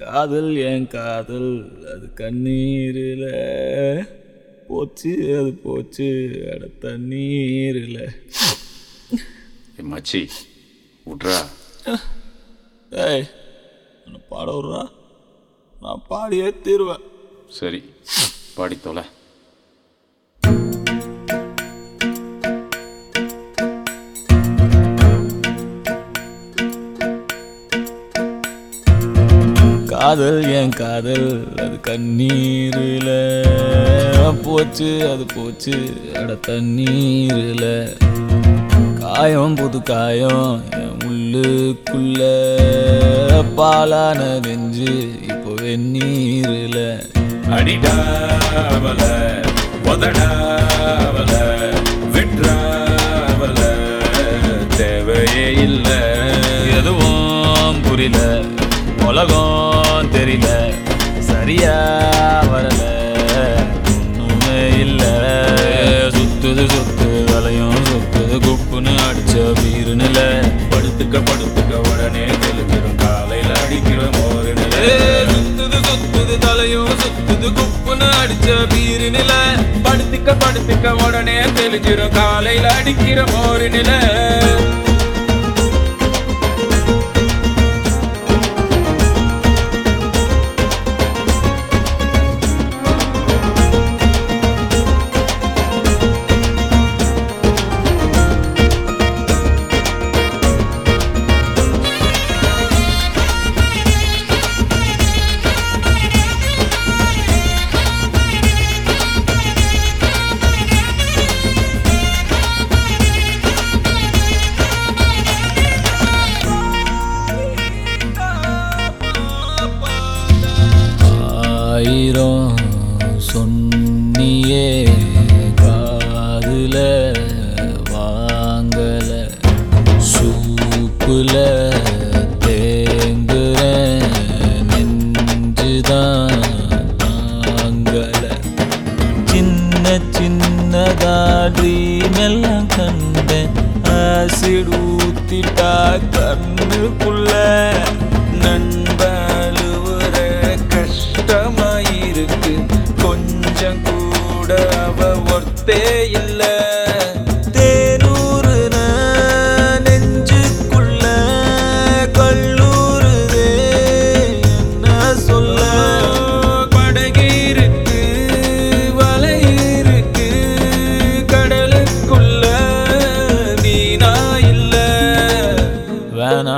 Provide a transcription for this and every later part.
காதல் என் காதல் அது கண்ணீரில். போச்சு அது போச்சு அட தண்ணீரில். மச்சி விட்றா ஏய் பாட விட்றா? நான் பாடியே தீருவேன். சரி பாடி காதல் என் காதல் அது கண்ணீரில். போச்சு அது போச்சு அட தண்ணீரில். காயம் புது காயம் என் உள்ளுக்குள்ள. பாலான நெஞ்சு இப்போ வெந்நீரில். அடிடாவல உதடாவல விட்ராவல தேவையே இல்லை எதுவும் புரியல. உலகம் சரியா வரல. ஒண்ணுமே இல்ல. சுத்துது சுத்துது தலையும் சுத்துது குப்புன்னு அடிச்ச வீருநில படுத்துக்க படுத்துக்க உடனே தெளிஞ்சிடும் காலையில் அடிக்கிற மோரு நிலை சுத்துது சுத்துது தலையும் சுத்துது குப்புன்னு அடிச்ச வீருநில படுத்துக்க படுத்துக்க உடனே தெளிஞ்சிடும் காலையில் அடிக்கிற மோரு சின்னதா ட்ரீம் எல்லாம் கண்டேன் ஆசிட் ஊத்திட்டா கண்ணுக்குள்ள.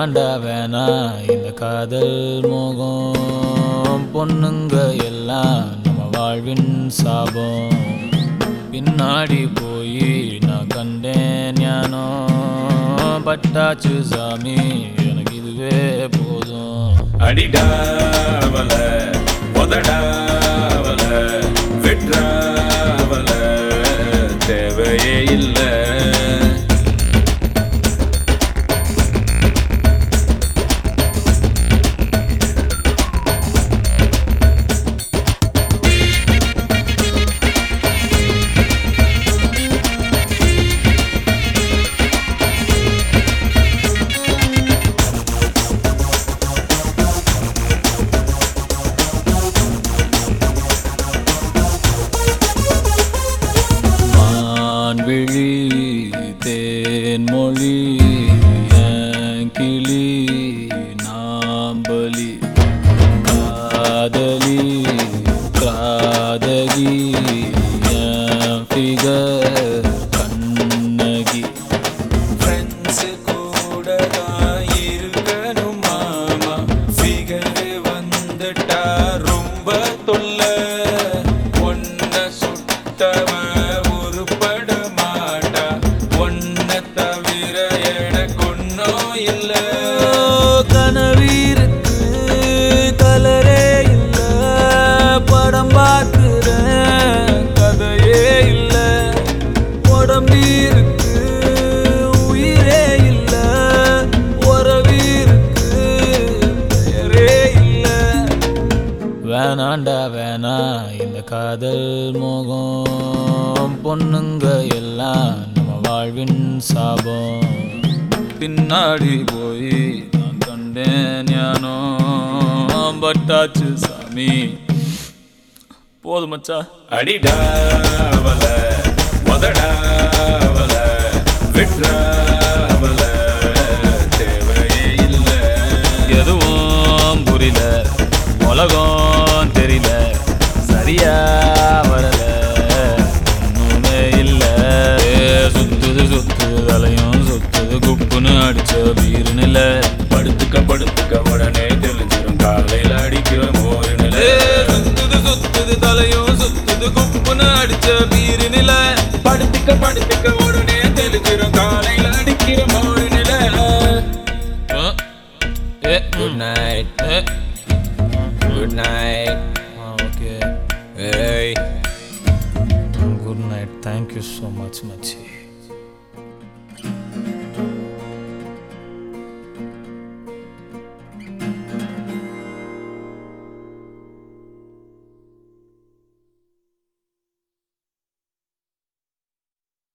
வேணாண்டா வேணா இந்த காதல் மோகம். பொண்ணுங்க எல்லாம் நம்ம வாழ்வின் சாபம். பின்னாடி போய் நான் கண்டேன் ஞானோ பட்டாச்சு சாமி எனக்கு இதுவே போதும். அடிடாவல உதடா. காதலி காதகி ஞாபிக கண்ணகி. ஃப்ரெண்ட்ஸ் கூட தான் இருக்கணும் மாமா. ஃபிகர் வந்துட்டா ரொம்ப தொல்லை. ஒன்ன சுட்டவ உருப்பட மாட்டா. ஒன்ன தவிர வேணாண்டா வேணா இந்த காதல் மோகம். பொண்ணுங்க எல்லாம் நம்ம வாழ்வின் சாபம். பின்னாடி போய் நான் கண்டேன் ஞானோ பட்டாச்சு சாமி. போதும் மச்சா. அடிடாவல முதடாவல விட்ராவல தேவையே இல்லை. எதுவும் புரியல. உலகம் சரியா வரல ஒண்ணுமே இல்ல. சுத்துது சுத்துது தலையும் சுத்துது குப்புன்னு அடிச்ச வீருன்னு இல்ல படுத்துக்க படுத்துக்க உடனே தெளிஞ்சிரும் காலையில அடிக்கிற மோரு ஏ, நிலை சுத்துது சுத்துது தலையும் சுத்துது குப்புன்னு அடிச்ச வீருன்னு இல்ல படுத்துக்க படுத்துக்க உடனே தெளிஞ்சிரும் காலையில அடிக்கிற மோரு நிலை. ஏ Good night, ஏ. Good night. Hey. Good night thank you so much மச்சி